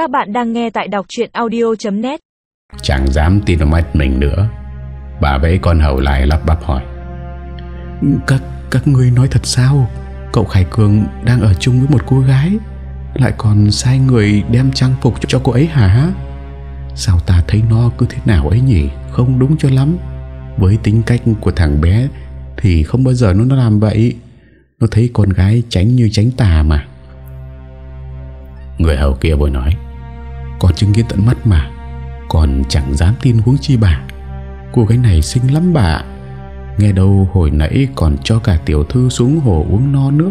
Các bạn đang nghe tại đọc chuyện audio.net Chẳng dám tin vào mắt mình nữa. Bà vẫy con hầu lại lắp bắp hỏi. Các các ngươi nói thật sao? Cậu Khải Cường đang ở chung với một cô gái. Lại còn sai người đem trang phục cho cô ấy hả? Sao ta thấy nó cứ thế nào ấy nhỉ? Không đúng cho lắm. Với tính cách của thằng bé Thì không bao giờ nó nó làm vậy. Nó thấy con gái tránh như tránh tà mà. Người hầu kia vội nói còn chứng kiến tận mắt mà. Còn chẳng dám tin huống chi bà. Cô gái này xinh lắm bà Nghe đâu hồi nãy còn cho cả tiểu thư xuống hồ uống no nước.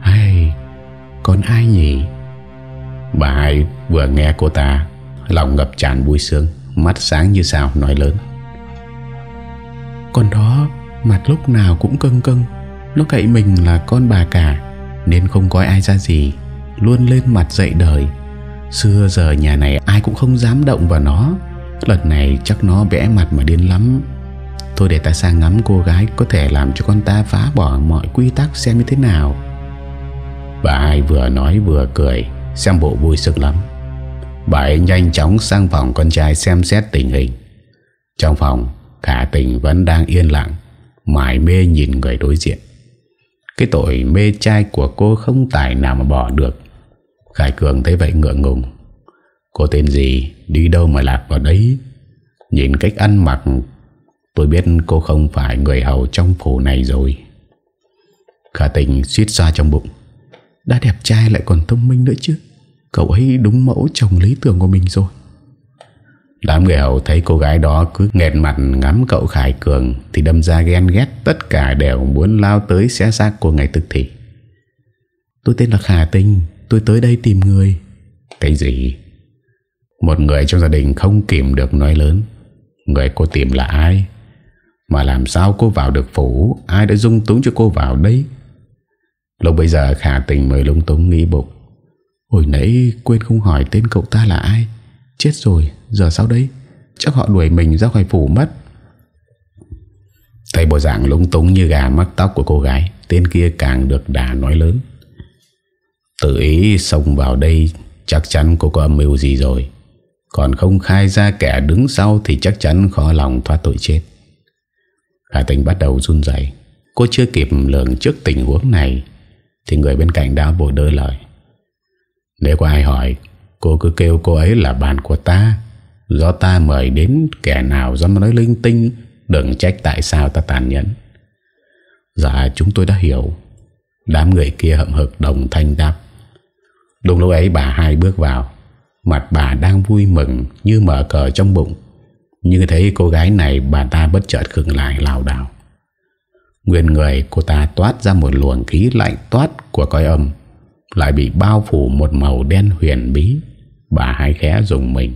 Hay Còn ai nhỉ? Bà hai vừa nghe cô ta, Lòng ngập tràn vui sướng, Mắt sáng như sao nói lớn. Con đó, Mặt lúc nào cũng cưng cưng, Nó cậy mình là con bà cả, Nên không có ai ra gì, Luôn lên mặt dậy đời. Xưa giờ nhà này ai cũng không dám động vào nó. Lần này chắc nó vẽ mặt mà điên lắm. Thôi để ta sang ngắm cô gái Có thể làm cho con ta phá bỏ mọi quy tắc xem như thế nào. Bà hai vừa nói vừa cười, Xem bộ vui sức lắm. Bà ấy nhanh chóng sang phòng con trai xem xét tình hình. Trong phòng Khả tình vẫn đang yên lặng, Mải mê nhìn người đối diện. Cái tội mê trai của cô không tài nào mà bỏ được. Khải Cường thấy vậy ngượng ngùng. Cô tên gì? Đi đâu mà lạc vào đấy? Nhìn cách ăn mặc, Tôi biết cô không phải người hầu trong phủ này rồi. Khả tình suýt ra trong bụng. Đã đẹp trai lại còn thông minh nữa chứ? Cậu ấy đúng mẫu chồng lý tưởng của mình rồi. Đám người hầu thấy cô gái đó cứ nghẹt mặt ngắm cậu Khải Cường Thì đâm ra ghen ghét Tất cả đều muốn lao tới xé xác cô ngày tức thì Tôi tên là Khả Tình Tôi tới đây tìm người. Cái gì? Một người trong gia đình không kìm được nói lớn. Người cô tìm là ai? Mà làm sao cô vào được phủ? Ai đã dung túng cho cô vào đấy Lúc bây giờ Khả Tình mới lung túng nghĩ bụng. Hồi nãy quên không hỏi tên cậu ta là ai. Chết rồi, Giờ sao đấy Chắc họ đuổi mình ra khỏi phủ mất. Thấy bộ dạng lúng túng như gà mắc tóc của cô gái, Tên kia càng được đà nói lớn. Tự ý xông vào đây, Chắc chắn cô có âm mưu gì rồi. Còn không khai ra kẻ đứng sau Thì chắc chắn khó lòng thoát tội chết. Khả tình bắt đầu run dậy Cô chưa kịp lường trước tình huống này, Thì người bên cạnh đã vội đỡ lời. Nếu có ai hỏi, Cô cứ kêu cô ấy là bạn của ta. Do ta mời đến, kẻ nào do nói linh tinh, Đừng trách tại sao ta tàn nhẫn. Dạ chúng tôi đã hiểu. Đám người kia hậm hực đồng thanh đáp. Đúng lúc ấy bà hai bước vào, Mặt bà đang vui mừng Như mở cờ trong bụng. Nhưng thấy cô gái này, bà ta bất chợt khừng lại lào đảo. Nguyên người, cô ta toát ra một luồng khí lạnh toát của coi âm, Lại bị bao phủ một màu đen huyền bí. Bà hai khẽ dùng mình,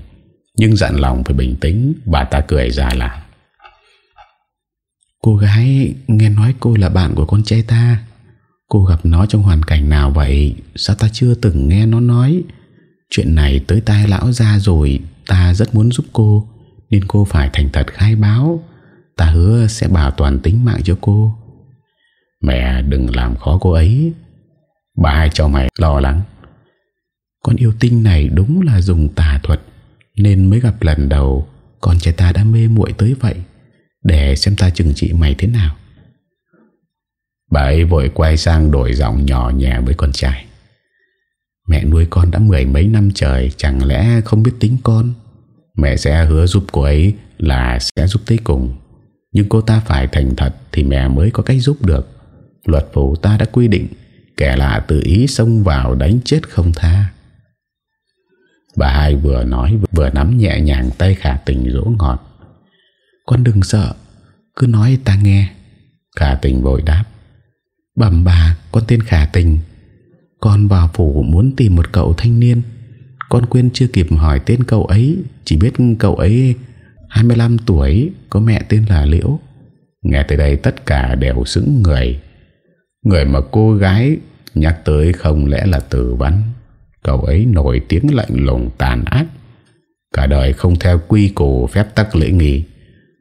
Nhưng dặn lòng phải bình tĩnh, Bà ta cười ra là Cô gái, nghe nói cô là bạn của con trai ta. Cô gặp nó trong hoàn cảnh nào vậy? Sao ta chưa từng nghe nó nói? Chuyện này tới tai lão ra rồi, Ta rất muốn giúp cô, Nên cô phải thành thật khai báo. Ta hứa sẽ bảo toàn tính mạng cho cô. Mẹ, đừng làm khó cô ấy. Bà hai cho mày, lo lắng. Con yêu tinh này đúng là dùng tà thuật, Nên mới gặp lần đầu. Con trai ta đã mê muội tới vậy. Để xem ta chừng trị mày thế nào. Bà ấy vội quay sang đổi giọng nhỏ nhẹ với con trai. Mẹ nuôi con đã mười mấy năm trời, Chẳng lẽ không biết tính con? Mẹ sẽ hứa giúp cô ấy là sẽ giúp tới cùng. Nhưng cô ta phải thành thật Thì mẹ mới có cách giúp được. Luật phủ ta đã quy định, Kẻ lạ tự ý xông vào đánh chết không tha. Bà hai vừa nói vừa nắm nhẹ nhàng tay khả tình rỗ ngọt. Con đừng sợ, Cứ nói ta nghe. Khả tình vội đáp. Bẩm bà con tên khả tình. Con vào phủ muốn tìm một cậu thanh niên. Con quên chưa kịp hỏi tên cậu ấy, Chỉ biết cậu ấy 25 tuổi, Có mẹ tên là Liễu. Nghe tới đây tất cả đều xứng người. Người mà cô gái Nhắc tới không lẽ là tử văn. Cậu ấy nổi tiếng lạnh lùng tàn ác. Cả đời không theo quy củ phép tắc lễ nghi.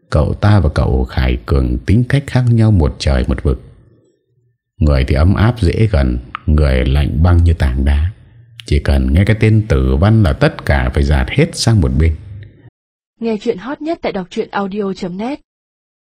Cậu ta và cậu Khải Cường tính cách khác nhau một trời một vực. Người thì ấm áp, dễ gần, Người lạnh băng như tảng đá. Chỉ cần nghe cái tên tử văn là tất cả phải dạt hết sang một bên. Nghe chuyện hot nhất tại đọc audio.net